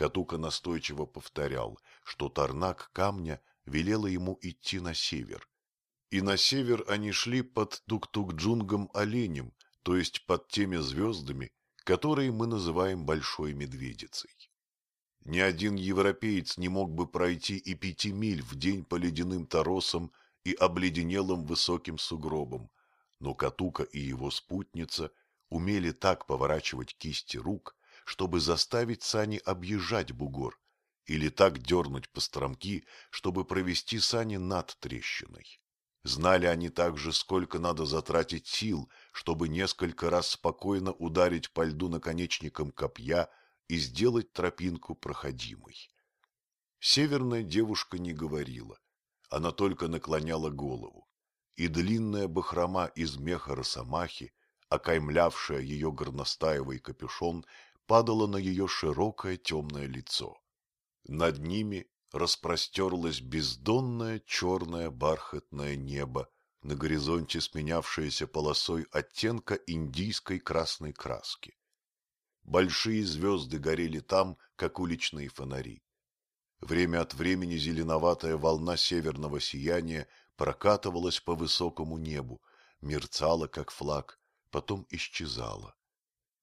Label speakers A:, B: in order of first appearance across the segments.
A: Катука настойчиво повторял, что торнак камня велела ему идти на север. И на север они шли под Туктукджунгом-оленем, то есть под теми звездами, которые мы называем Большой Медведицей. Ни один европеец не мог бы пройти и пяти миль в день по ледяным торосам и обледенелым высоким сугробам, но Катука и его спутница умели так поворачивать кисти рук, чтобы заставить сани объезжать бугор, или так дернуть по стромки, чтобы провести сани над трещиной. Знали они также, сколько надо затратить сил, чтобы несколько раз спокойно ударить по льду наконечником копья и сделать тропинку проходимой. Северная девушка не говорила, она только наклоняла голову, и длинная бахрома из меха росомахи, окаймлявшая ее горностаевый капюшон, падала на ее широкое темное лицо. Над ними распростерлось бездонное черное бархатное небо, на горизонте сменявшееся полосой оттенка индийской красной краски. Большие звезды горели там, как уличные фонари. Время от времени зеленоватая волна северного сияния прокатывалась по высокому небу, мерцала, как флаг, потом исчезала.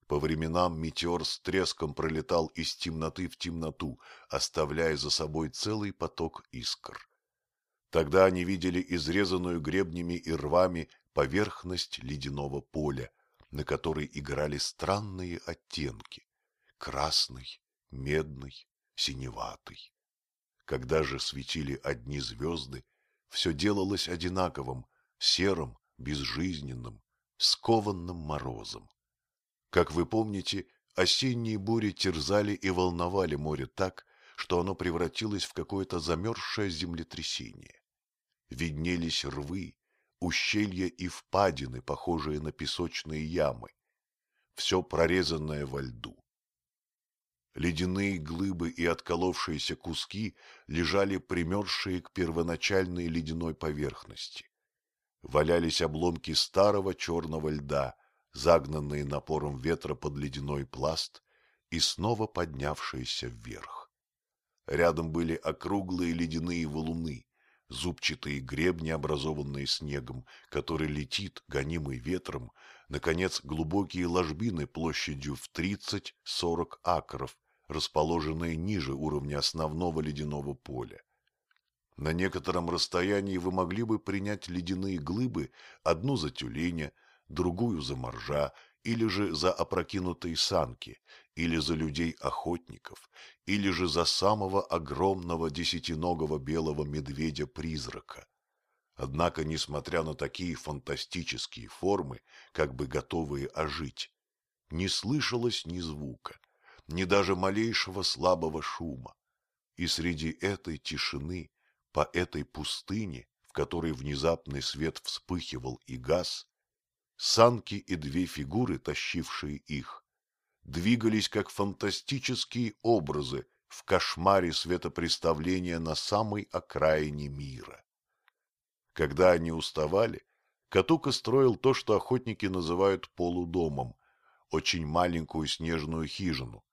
A: По временам метеор с треском пролетал из темноты в темноту, оставляя за собой целый поток искр. Тогда они видели изрезанную гребнями и рвами поверхность ледяного поля, на которой играли странные оттенки — красный, медный, синеватый. Когда же светили одни звезды, все делалось одинаковым, серым, безжизненным, скованным морозом. Как вы помните, осенние бури терзали и волновали море так, что оно превратилось в какое-то замерзшее землетрясение. Виднелись рвы, ущелья и впадины, похожие на песочные ямы, все прорезанное во льду. Ледяные глыбы и отколовшиеся куски лежали примерзшие к первоначальной ледяной поверхности. Валялись обломки старого черного льда – загнанные напором ветра под ледяной пласт и снова поднявшиеся вверх. Рядом были округлые ледяные валуны, зубчатые гребни, образованные снегом, который летит, гонимый ветром, наконец, глубокие ложбины площадью в 30-40 акров, расположенные ниже уровня основного ледяного поля. На некотором расстоянии вы могли бы принять ледяные глыбы, одну за тюленя, другую за моржа, или же за опрокинутые санки, или за людей-охотников, или же за самого огромного десятиногого белого медведя-призрака. Однако, несмотря на такие фантастические формы, как бы готовые ожить, не слышалось ни звука, ни даже малейшего слабого шума. И среди этой тишины, по этой пустыне, в которой внезапный свет вспыхивал и гас, Санки и две фигуры, тащившие их, двигались как фантастические образы в кошмаре светопреставления на самой окраине мира. Когда они уставали, Катука строил то, что охотники называют полудомом, очень маленькую снежную хижину.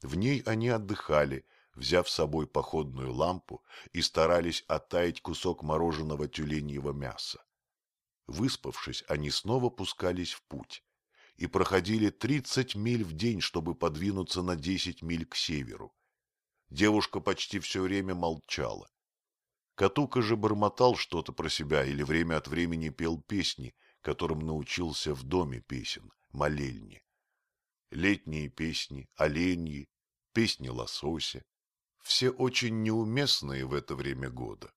A: В ней они отдыхали, взяв с собой походную лампу и старались оттаять кусок мороженого тюленьего мяса. Выспавшись, они снова пускались в путь и проходили тридцать миль в день, чтобы подвинуться на десять миль к северу. Девушка почти все время молчала. Катука же бормотал что-то про себя или время от времени пел песни, которым научился в доме песен, молельне. Летние песни, оленьи, песни лосося. Все очень неуместные в это время года.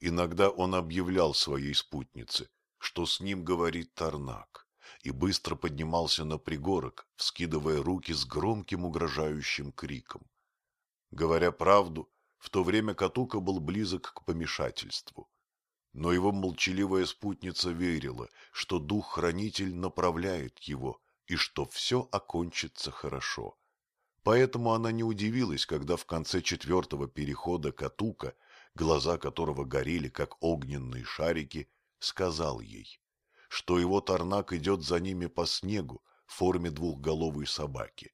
A: Иногда он объявлял своей спутнице, что с ним говорит Тарнак, и быстро поднимался на пригорок, вскидывая руки с громким угрожающим криком. Говоря правду, в то время Катука был близок к помешательству. Но его молчаливая спутница верила, что дух-хранитель направляет его и что все окончится хорошо. Поэтому она не удивилась, когда в конце четвертого перехода Катука, глаза которого горели, как огненные шарики, сказал ей, что его Тарнак идет за ними по снегу в форме двухголовой собаки.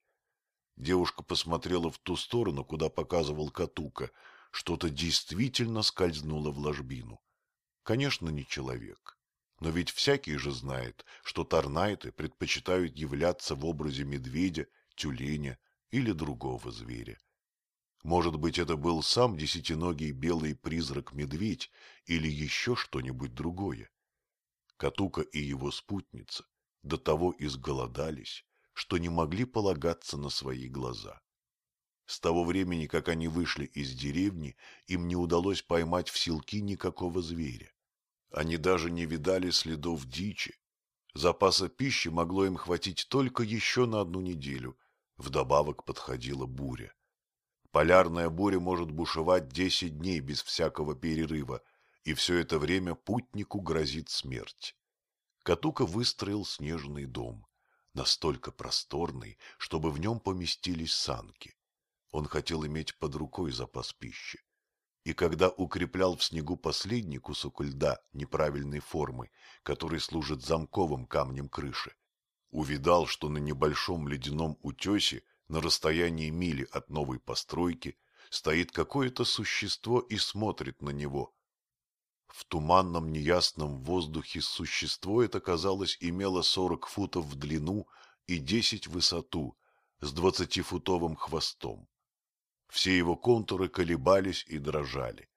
A: Девушка посмотрела в ту сторону, куда показывал Катука. Что-то действительно скользнуло в ложбину. Конечно, не человек. Но ведь всякий же знает, что торнайты предпочитают являться в образе медведя, тюленя или другого зверя. Может быть, это был сам десятиногий белый призрак-медведь или еще что-нибудь другое. Катука и его спутница до того изголодались, что не могли полагаться на свои глаза. С того времени, как они вышли из деревни, им не удалось поймать в селки никакого зверя. Они даже не видали следов дичи. Запаса пищи могло им хватить только еще на одну неделю. Вдобавок подходила буря. Полярная буря может бушевать десять дней без всякого перерыва, и все это время путнику грозит смерть. Катука выстроил снежный дом, настолько просторный, чтобы в нем поместились санки. Он хотел иметь под рукой запас пищи. И когда укреплял в снегу последний кусок льда неправильной формы, который служит замковым камнем крыши, увидал, что на небольшом ледяном утесе на расстоянии мили от новой постройки стоит какое-то существо и смотрит на него. В туманном неясном воздухе существо это, казалось, имело сорок футов в длину и десять в высоту, с двадцатифутовым хвостом. Все его контуры колебались и дрожали.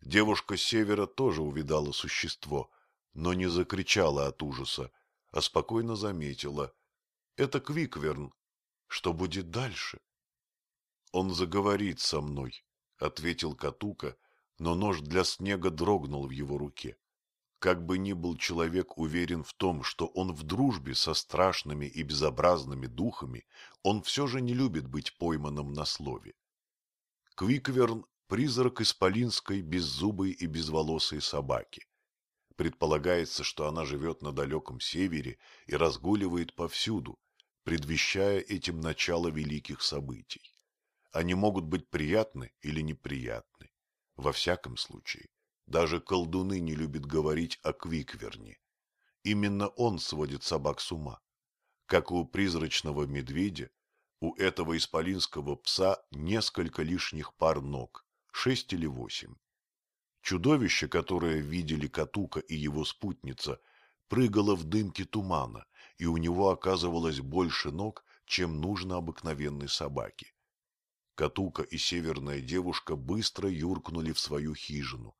A: Девушка с севера тоже увидала существо, но не закричала от ужаса, а спокойно заметила. Это Квикверн, что будет дальше? Он заговорит со мной, ответил Катука, но нож для снега дрогнул в его руке. Как бы ни был человек уверен в том, что он в дружбе со страшными и безобразными духами, он все же не любит быть пойманным на слове. Квикверн – призрак исполинской беззубой и безволосой собаки. Предполагается, что она живет на далеком севере и разгуливает повсюду, предвещая этим начало великих событий. Они могут быть приятны или неприятны. Во всяком случае, даже колдуны не любят говорить о Квикверне. Именно он сводит собак с ума. Как у призрачного медведя, у этого исполинского пса несколько лишних пар ног, шесть или восемь. Чудовище, которое видели Катука и его спутница, прыгало в дымке тумана, и у него оказывалось больше ног, чем нужно обыкновенной собаке. Катука и северная девушка быстро юркнули в свою хижину.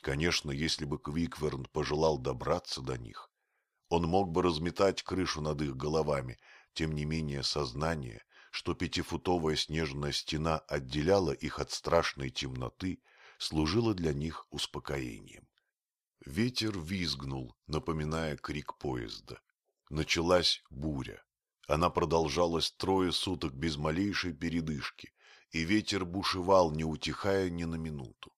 A: Конечно, если бы Квикверн пожелал добраться до них, он мог бы разметать крышу над их головами, тем не менее сознание, что пятифутовая снежная стена отделяла их от страшной темноты, служило для них успокоением. Ветер визгнул, напоминая крик поезда. Началась буря. Она продолжалась трое суток без малейшей передышки, и ветер бушевал, не утихая ни на минуту.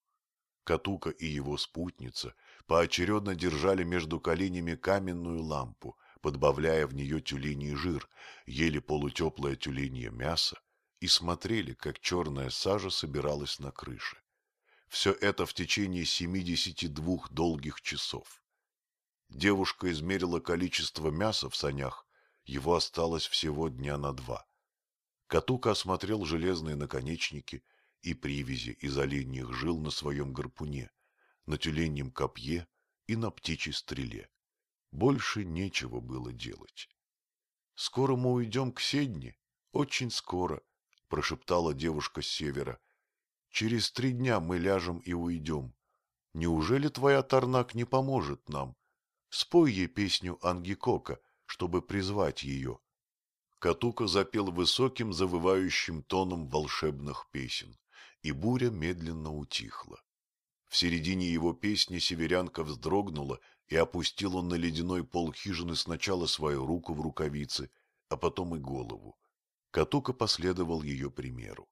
A: Катука и его спутница поочередно держали между коленями каменную лампу, подбавляя в нее тюленей жир, ели полутеплое тюленье мясо и смотрели, как черная сажа собиралась на крыше. Все это в течение семидесяти двух долгих часов. Девушка измерила количество мяса в санях, его осталось всего дня на два. Катука осмотрел железные наконечники и привязи из оленьих жил на своем гарпуне, на тюленьем копье и на птичьей стреле. Больше нечего было делать. — Скоро мы уйдем к Седне, очень скоро, — прошептала девушка с севера. — Через три дня мы ляжем и уйдем. Неужели твоя Тарнак не поможет нам? Спой ей песню Ангикока, чтобы призвать ее. Катука запел высоким завывающим тоном волшебных песен, и буря медленно утихла. В середине его песни северянка вздрогнула и опустила на ледяной пол хижины сначала свою руку в рукавице, а потом и голову. Катука последовал ее примеру.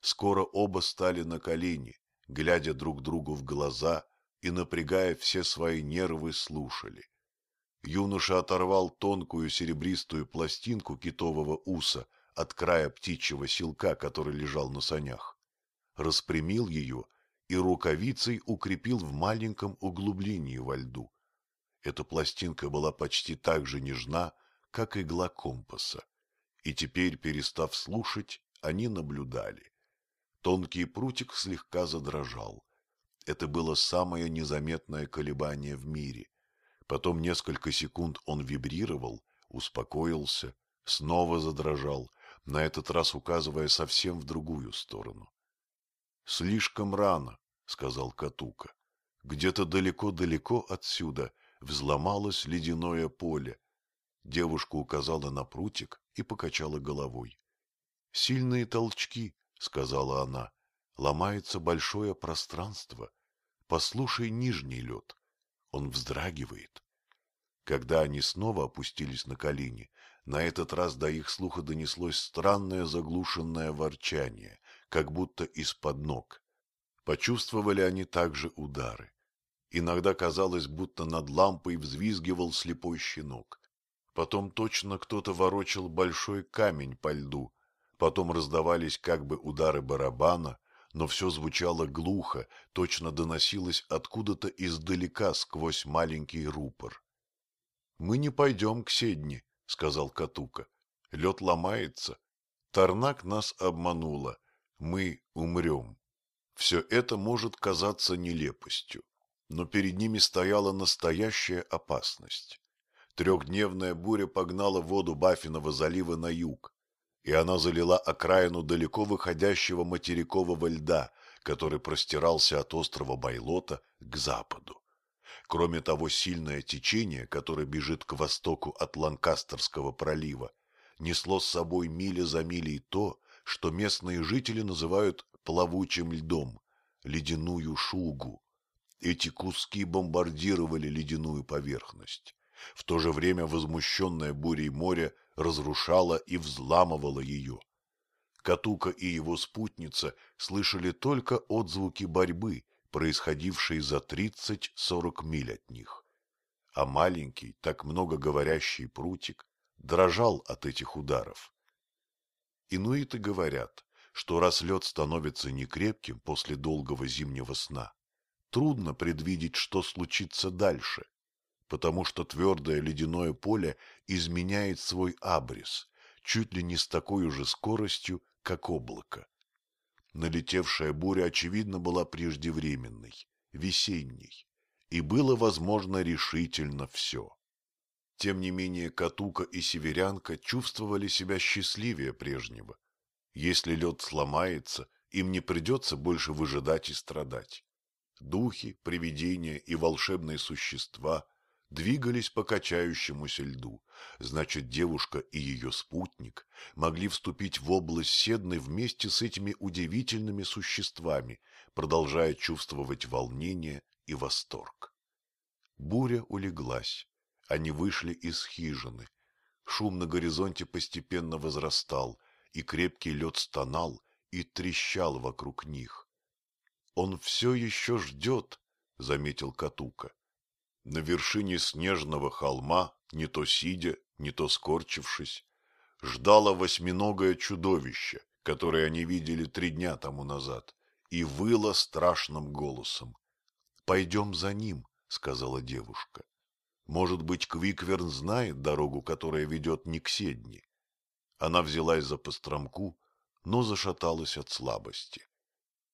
A: Скоро оба стали на колени, глядя друг другу в глаза и, напрягая все свои нервы, слушали. Юноша оторвал тонкую серебристую пластинку китового уса от края птичьего селка, который лежал на санях, распрямил ее и рукавицей укрепил в маленьком углублении во льду. Эта пластинка была почти так же нежна, как игла компаса. и теперь, перестав слушать, они наблюдали. Тонкий прутик слегка задрожал. Это было самое незаметное колебание в мире. Потом несколько секунд он вибрировал, успокоился, снова задрожал, на этот раз указывая совсем в другую сторону. — Слишком рано, — сказал Катука. Где-то далеко-далеко отсюда взломалось ледяное поле. Девушка указала на прутик и покачала головой. — Сильные толчки, — сказала она, — ломается большое пространство. Послушай нижний лед. Он вздрагивает. Когда они снова опустились на колени, на этот раз до их слуха донеслось странное заглушенное ворчание, как будто из-под ног. Почувствовали они также удары. Иногда казалось, будто над лампой взвизгивал слепой щенок. Потом точно кто-то ворочал большой камень по льду. Потом раздавались как бы удары барабана, но все звучало глухо, точно доносилось откуда-то издалека сквозь маленький рупор. — Мы не пойдем к Седни, — сказал Катука. — Лед ломается. Тарнак нас обманула. Мы умрем. Все это может казаться нелепостью, но перед ними стояла настоящая опасность. Трехдневная буря погнала воду Баффинова залива на юг, и она залила окраину далеко выходящего материкового льда, который простирался от острова Байлота к западу. Кроме того, сильное течение, которое бежит к востоку от Ланкастерского пролива, несло с собой мили за милей то, что местные жители называют плавучим льдом, ледяную шугу. Эти куски бомбардировали ледяную поверхность. В то же время возмущенное бурей море разрушало и взламывало ее. Катука и его спутница слышали только отзвуки борьбы, происходившей за тридцать-сорок миль от них. А маленький, так много говорящий прутик дрожал от этих ударов. Инуиты говорят, что раз лед становится некрепким после долгого зимнего сна, трудно предвидеть, что случится дальше, потому что твердое ледяное поле изменяет свой абрис, чуть ли не с такой же скоростью, как облако. Налетевшая буря, очевидно, была преждевременной, весенней, и было возможно решительно все. Тем не менее Катука и Северянка чувствовали себя счастливее прежнего, если лед сломается, им не придется больше выжидать и страдать. Духи, привидения и волшебные существа двигались по качающемуся льду. Значит, девушка и ее спутник могли вступить в область Седны вместе с этими удивительными существами, продолжая чувствовать волнение и восторг. Буря улеглась. Они вышли из хижины. Шум на горизонте постепенно возрастал, и крепкий лед стонал и трещал вокруг них. — Он все еще ждет, — заметил Катука. На вершине снежного холма, не то сидя, не то скорчившись, ждало восьминогое чудовище, которое они видели три дня тому назад, и выло страшным голосом. — Пойдем за ним, — сказала девушка. Может быть, Квикверн знает дорогу, которая ведет не к Седни. Она взялась за постромку, но зашаталась от слабости.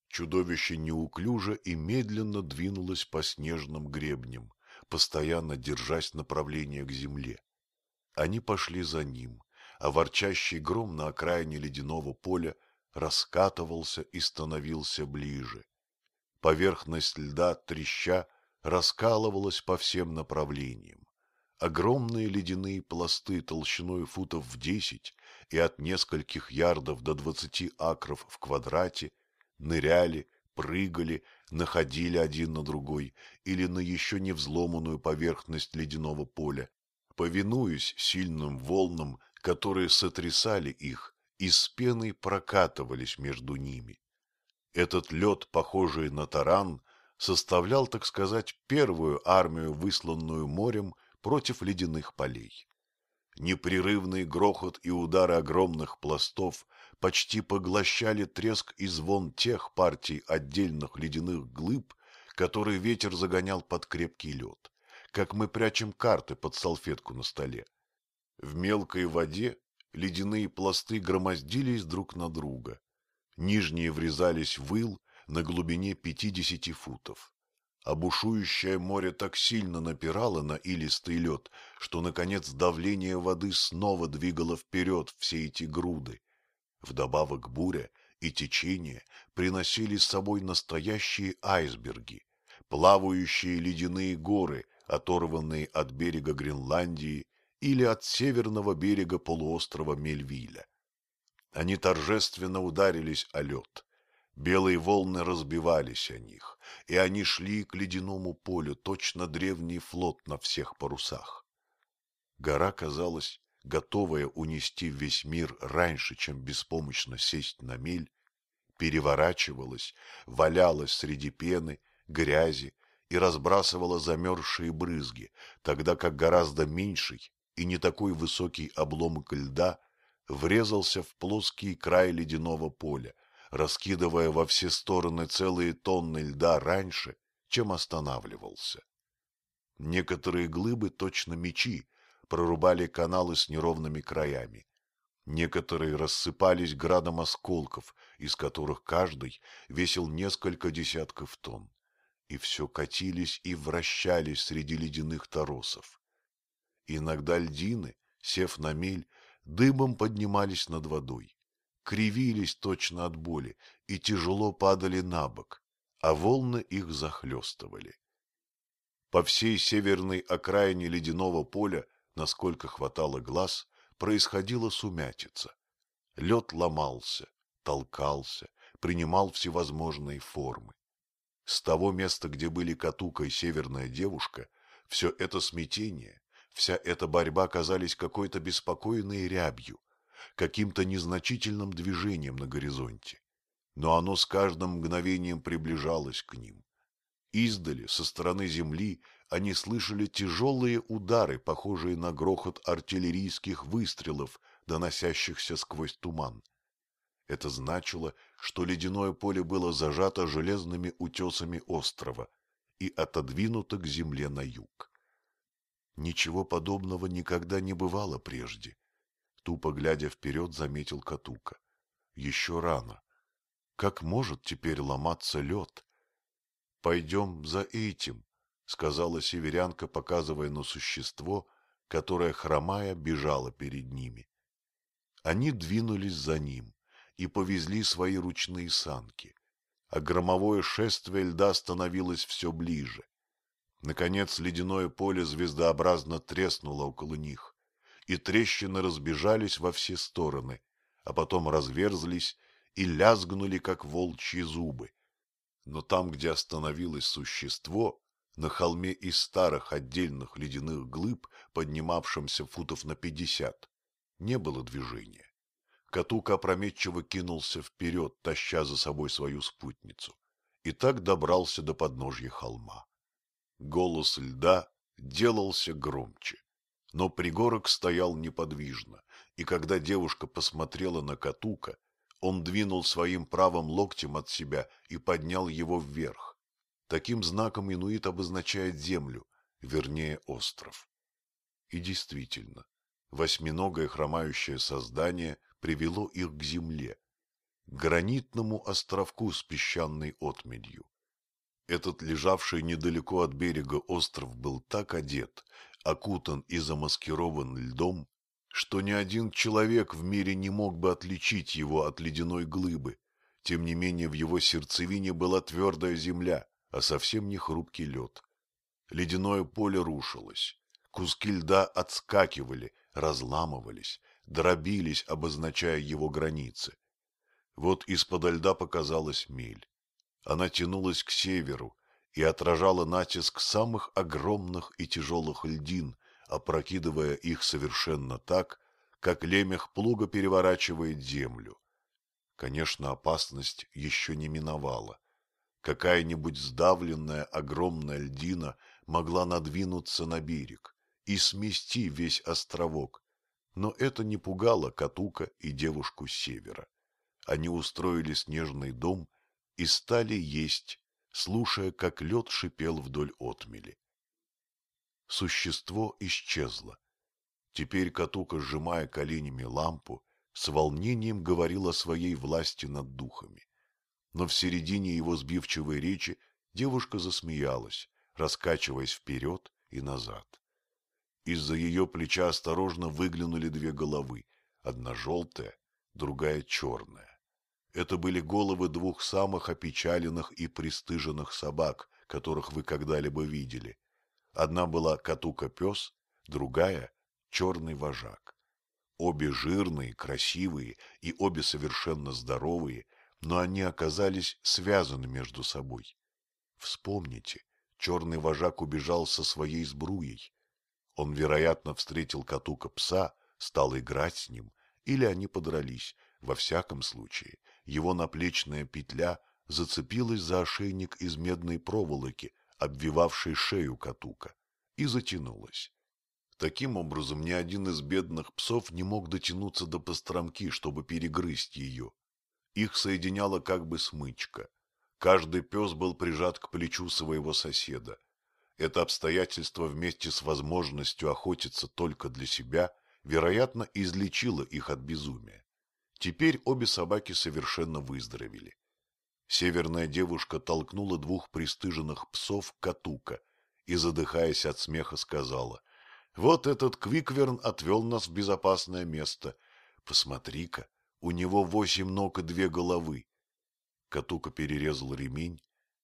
A: Чудовище неуклюже и медленно двинулось по снежным гребням, постоянно держась направление к земле. Они пошли за ним, а ворчащий гром на окраине ледяного поля раскатывался и становился ближе. Поверхность льда, треща, раскалывалась по всем направлениям. Огромные ледяные пласты толщиной футов в десять и от нескольких ярдов до двадцати акров в квадрате ныряли, прыгали, находили один на другой или на еще не взломанную поверхность ледяного поля, повинуясь сильным волнам, которые сотрясали их и с пеной прокатывались между ними. Этот лед, похожий на таран, составлял, так сказать, первую армию, высланную морем против ледяных полей. Непрерывный грохот и удары огромных пластов почти поглощали треск и звон тех партий отдельных ледяных глыб, которые ветер загонял под крепкий лед, как мы прячем карты под салфетку на столе. В мелкой воде ледяные пласты громоздились друг на друга. Нижние врезались в ил на глубине пятидесяти футов. А бушующее море так сильно напирало на илистый лед, что, наконец, давление воды снова двигало вперед все эти груды. Вдобавок буря и течение приносили с собой настоящие айсберги, плавающие ледяные горы, оторванные от берега Гренландии или от северного берега полуострова Мельвиля. Они торжественно ударились о лед, Белые волны разбивались о них, и они шли к ледяному полю, точно древний флот на всех парусах. Гора казалась готовая унести весь мир раньше, чем беспомощно сесть на мель, переворачивалась, валялась среди пены, грязи и разбрасывала замерзшие брызги, тогда как гораздо меньший и не такой высокий обломок льда врезался в плоский край ледяного поля, раскидывая во все стороны целые тонны льда раньше, чем останавливался. Некоторые глыбы, точно мечи, прорубали каналы с неровными краями. Некоторые рассыпались градом осколков, из которых каждый весил несколько десятков тонн, и все катились и вращались среди ледяных торосов. Иногда льдины, сев на мель, дыбом поднимались над водой кривились точно от боли и тяжело падали на бок, а волны их захлестывали. По всей северной окраине ледяного поля, насколько хватало глаз, происходила сумятица. Лед ломался, толкался, принимал всевозможные формы. С того места, где были Катука и северная девушка, все это смятение, вся эта борьба казались какой-то беспокойной рябью, каким-то незначительным движением на горизонте, но оно с каждым мгновением приближалось к ним. Издали, со стороны земли, они слышали тяжелые удары, похожие на грохот артиллерийских выстрелов, доносящихся сквозь туман. Это значило, что ледяное поле было зажато железными утесами острова и отодвинуто к земле на юг. Ничего подобного никогда не бывало прежде. Тупо глядя вперед, заметил Катука. Еще рано. Как может теперь ломаться лед? Пойдем за этим, сказала северянка, показывая на существо, которое, хромая, бежало перед ними. Они двинулись за ним и повезли свои ручные санки, а громовое шествие льда становилось все ближе. Наконец ледяное поле звездообразно треснуло около них и трещины разбежались во все стороны, а потом разверзлись и лязгнули, как волчьи зубы. Но там, где остановилось существо, на холме из старых отдельных ледяных глыб, поднимавшимся футов на пятьдесят, не было движения. Катука опрометчиво кинулся вперед, таща за собой свою спутницу, и так добрался до подножья холма. Голос льда делался громче. Но пригорок стоял неподвижно, и когда девушка посмотрела на Катука, он двинул своим правым локтем от себя и поднял его вверх. Таким знаком инуит обозначает землю, вернее остров. И действительно, восьминогое хромающее создание привело их к земле, к гранитному островку с песчаной отмелью. Этот лежавший недалеко от берега остров был так одет, окутан и замаскирован льдом, что ни один человек в мире не мог бы отличить его от ледяной глыбы. Тем не менее в его сердцевине была твердая земля, а совсем не хрупкий лед. Ледяное поле рушилось, куски льда отскакивали, разламывались, дробились, обозначая его границы. Вот из-под льда показалась мель. Она тянулась к северу, и отражала натиск самых огромных и тяжелых льдин, опрокидывая их совершенно так, как лемех плуга переворачивает землю. Конечно, опасность еще не миновала. Какая-нибудь сдавленная огромная льдина могла надвинуться на берег и смести весь островок, но это не пугало Катука и девушку севера. Они устроили снежный дом и стали есть слушая, как лед шипел вдоль отмели. Существо исчезло. Теперь Катука, сжимая коленями лампу, с волнением говорил о своей власти над духами. Но в середине его сбивчивой речи девушка засмеялась, раскачиваясь вперед и назад. Из-за ее плеча осторожно выглянули две головы, одна желтая, другая черная. Это были головы двух самых опечаленных и пристыженных собак, которых вы когда-либо видели. Одна была Катука-пес, другая — черный вожак. Обе жирные, красивые и обе совершенно здоровые, но они оказались связаны между собой. Вспомните, черный вожак убежал со своей сбруей. Он, вероятно, встретил Катука пса, стал играть с ним, или они подрались. Во всяком случае, его наплечная петля зацепилась за ошейник из медной проволоки, обвивавшей шею Катука, и затянулась. Таким образом, ни один из бедных псов не мог дотянуться до постромки, чтобы перегрызть ее. Их соединяла как бы смычка. Каждый пес был прижат к плечу своего соседа. Это обстоятельство вместе с возможностью охотиться только для себя, вероятно, излечило их от безумия. Теперь обе собаки совершенно выздоровели. Северная девушка толкнула двух пристыженных псов Катука и, задыхаясь от смеха, сказала, «Вот этот Квикверн отвел нас в безопасное место. Посмотри-ка, у него восемь ног и две головы». Катука перерезал ремень,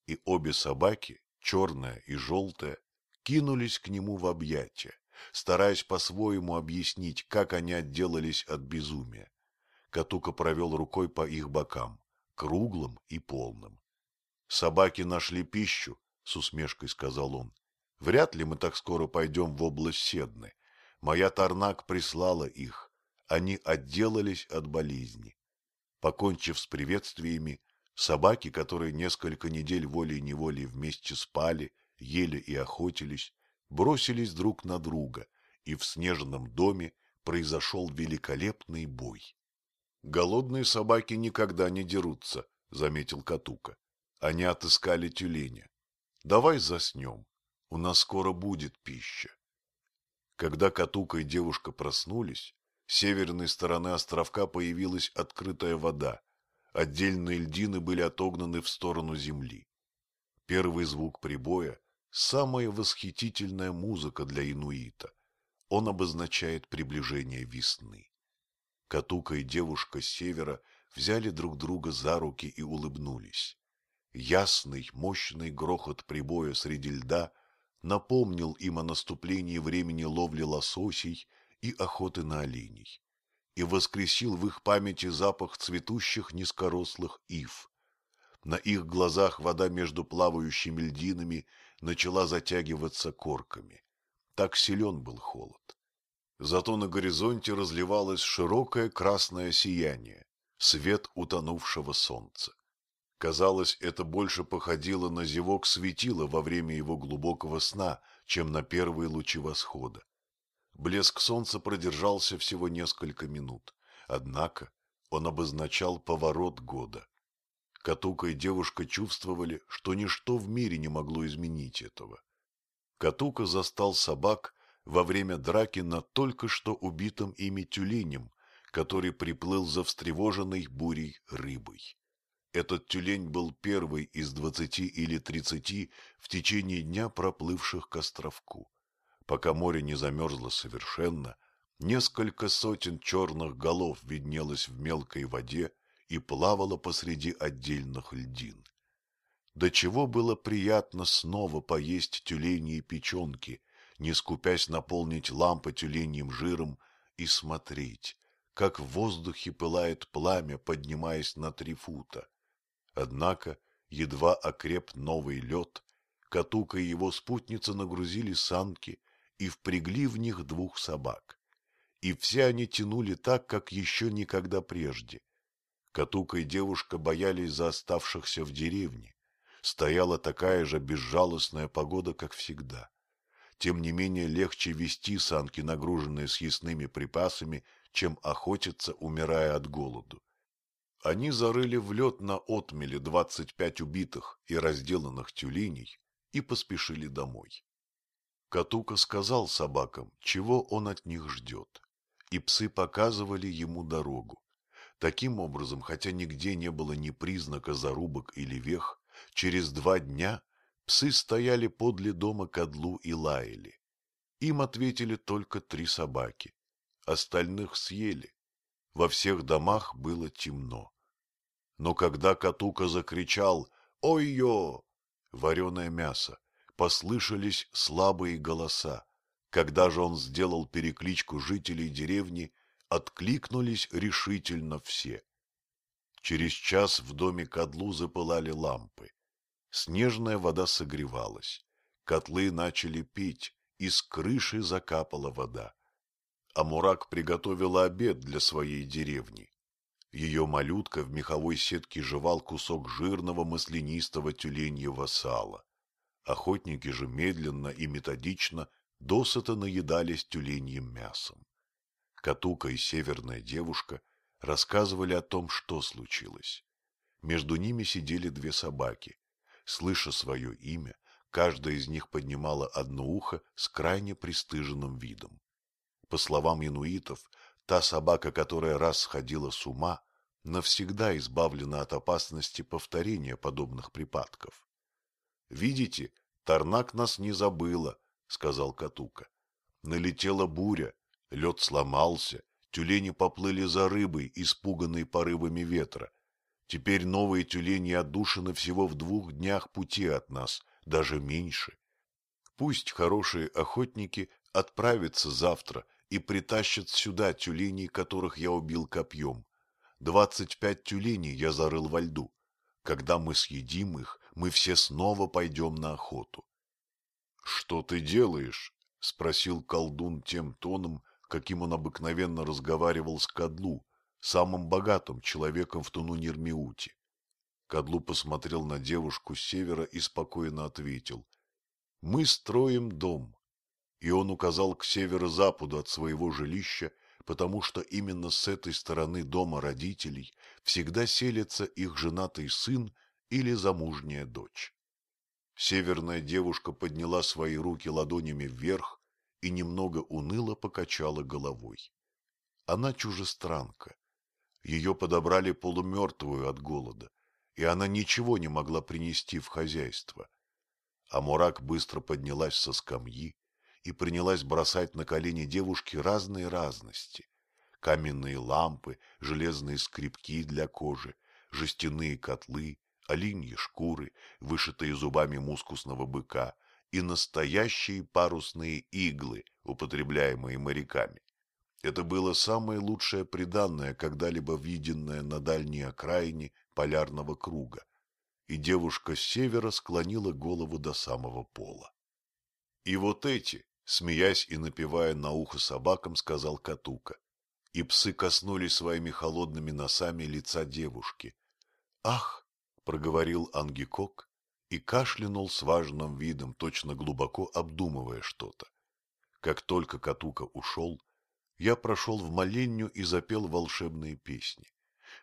A: и обе собаки, черная и желтая, кинулись к нему в объятия, стараясь по-своему объяснить, как они отделались от безумия. Катука провел рукой по их бокам, круглым и полным. «Собаки нашли пищу», — с усмешкой сказал он. «Вряд ли мы так скоро пойдем в область Седны. Моя Тарнак прислала их. Они отделались от болезни». Покончив с приветствиями, Собаки, которые несколько недель волей-неволей вместе спали, ели и охотились, бросились друг на друга, и в снежном доме произошел великолепный бой. «Голодные собаки никогда не дерутся», — заметил Катука. Они отыскали тюленя. «Давай заснем, у нас скоро будет пища». Когда Катука и девушка проснулись, северной стороны островка появилась открытая вода, Отдельные льдины были отогнаны в сторону земли. Первый звук прибоя – самая восхитительная музыка для инуита. Он обозначает приближение весны. Катука и девушка с севера взяли друг друга за руки и улыбнулись. Ясный, мощный грохот прибоя среди льда напомнил им о наступлении времени ловли лососей и охоты на оленей и воскресил в их памяти запах цветущих низкорослых ив. На их глазах вода между плавающими льдинами начала затягиваться корками. Так силен был холод. Зато на горизонте разливалось широкое красное сияние, свет утонувшего солнца. Казалось, это больше походило на зевок светила во время его глубокого сна, чем на первые лучи восхода. Блеск солнца продержался всего несколько минут, однако он обозначал поворот года. Катука и девушка чувствовали, что ничто в мире не могло изменить этого. Катука застал собак во время драки над только что убитым ими тюленем, который приплыл за встревоженной бурей рыбой. Этот тюлень был первый из двадцати или тридцати в течение дня проплывших к островку. Пока море не замерзло совершенно, несколько сотен черных голов виднелось в мелкой воде и плавало посреди отдельных льдин. До чего было приятно снова поесть тюлени и печенки, не скупясь наполнить лампы тюленьим жиром и смотреть, как в воздухе пылает пламя, поднимаясь на три фута. Однако, едва окреп новый лед, Катука и его спутница нагрузили санки и впрягли в них двух собак. И все они тянули так, как еще никогда прежде. Катука и девушка боялись за оставшихся в деревне. Стояла такая же безжалостная погода, как всегда. Тем не менее легче вести санки, нагруженные съестными припасами, чем охотиться, умирая от голоду. Они зарыли в лед на отмеле двадцать пять убитых и разделанных тюленей и поспешили домой. Катука сказал собакам, чего он от них ждет, и псы показывали ему дорогу. Таким образом, хотя нигде не было ни признака зарубок или вех, через два дня псы стояли подле дома Кадлу и лаяли. Им ответили только три собаки. Остальных съели. Во всех домах было темно. Но когда Катука закричал «Ой-ё!» вареное мясо, послышались слабые голоса. Когда же он сделал перекличку жителей деревни, откликнулись решительно все. Через час в доме Кадлу запылали лампы. Снежная вода согревалась. Котлы начали пить, и с крыши закапала вода. Амурак приготовила обед для своей деревни. Ее малютка в меховой сетке жевал кусок жирного маслянистого тюленьего сала. Охотники же медленно и методично досыта наедались тюленьем мясом. Катука и северная девушка рассказывали о том, что случилось. Между ними сидели две собаки. Слыша свое имя, каждая из них поднимала одно ухо с крайне пристыженным видом. По словам инуитов, та собака, которая раз сходила с ума, навсегда избавлена от опасности повторения подобных припадков. «Видите, Тарнак нас не забыла», — сказал Катука. «Налетела буря, Лед сломался, тюлени поплыли за рыбой, испуганные порывами ветра. Теперь новые тюлени отдушены всего в двух днях пути от нас, даже меньше. Пусть хорошие охотники отправятся завтра и притащат сюда тюленей, которых я убил копьем. Двадцать пять тюленей я зарыл во льду. Когда мы съедим их, мы все снова пойдем на охоту. — Что ты делаешь? — спросил колдун тем тоном, каким он обыкновенно разговаривал с Кадлу, самым богатым человеком в Тунунирмиуте. Кадлу посмотрел на девушку с севера и спокойно ответил. — Мы строим дом. И он указал к северо-западу от своего жилища, потому что именно с этой стороны дома родителей всегда селится их женатый сын или замужняя дочь. Северная девушка подняла свои руки ладонями вверх и немного уныло покачала головой. Она чужестранка. Ее подобрали полумертвую от голода, и она ничего не могла принести в хозяйство. А Мурак быстро поднялась со скамьи и принялась бросать на колени девушки разные разности. Каменные лампы, железные скребки для кожи, жестяные котлы, оленьи шкуры, вышитые зубами мускусного быка, и настоящие парусные иглы, употребляемые моряками. Это было самое лучшее приданное, когда-либо виденное на дальней окраине полярного круга, и девушка с севера склонила голову до самого пола. И вот эти, смеясь и напевая на ухо собакам, сказал Катука, и псы коснулись своими холодными носами лица девушки. «Ах!» — проговорил Ангикок, и кашлянул с важным видом, точно глубоко обдумывая что-то. Как только Катука ушел, я прошел в моленню и запел волшебные песни.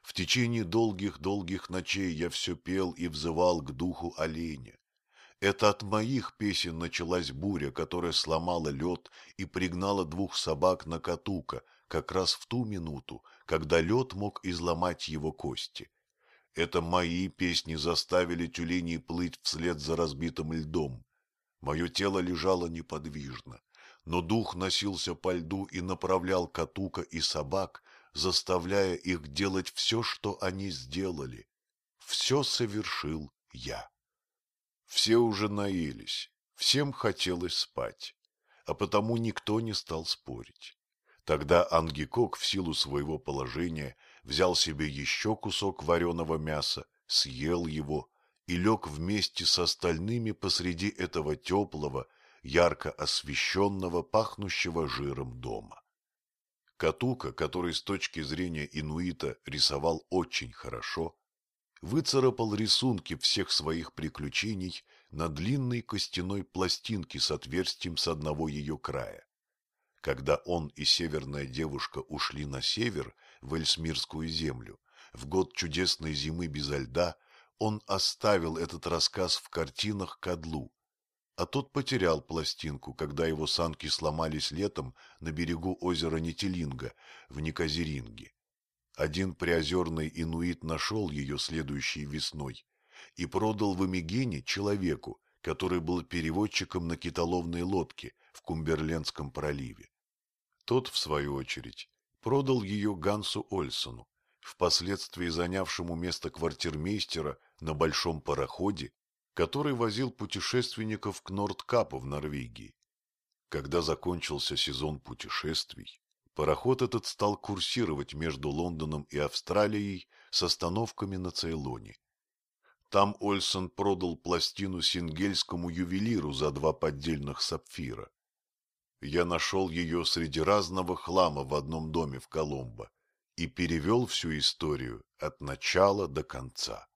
A: В течение долгих-долгих ночей я все пел и взывал к духу оленя. Это от моих песен началась буря, которая сломала лед и пригнала двух собак на Катука, как раз в ту минуту, когда лед мог изломать его кости. Это мои песни заставили тюленей плыть вслед за разбитым льдом. Мое тело лежало неподвижно, но дух носился по льду и направлял Катука и собак, заставляя их делать все, что они сделали. Все совершил я. Все уже наелись, всем хотелось спать, а потому никто не стал спорить. Тогда Ангикок в силу своего положения взял себе еще кусок вареного мяса, съел его и лег вместе с остальными посреди этого теплого, ярко освещенного, пахнущего жиром дома. Катука, который с точки зрения инуита рисовал очень хорошо, выцарапал рисунки всех своих приключений на длинной костяной пластинке с отверстием с одного ее края. Когда он и северная девушка ушли на север, в Эльсмирскую землю, в год чудесной зимы безо льда, он оставил этот рассказ в картинах Кадлу. а тот потерял пластинку, когда его санки сломались летом на берегу озера Нетелинга в Никозеринге. Один приозерный инуит нашел ее следующей весной и продал в Эмигене человеку, который был переводчиком на китоловной лодке в Кумберлендском проливе. Тот, в свою очередь, продал ее Гансу Ольсону, впоследствии занявшему место квартирмейстера на большом пароходе, который возил путешественников к Нордкапу в Норвегии. Когда закончился сезон путешествий, пароход этот стал курсировать между Лондоном и Австралией с остановками на Цейлоне. Там Ольсон продал пластину сингельскому ювелиру за два поддельных сапфира. Я нашел ее среди разного хлама в одном доме в Коломбо и перевел всю историю от начала до конца.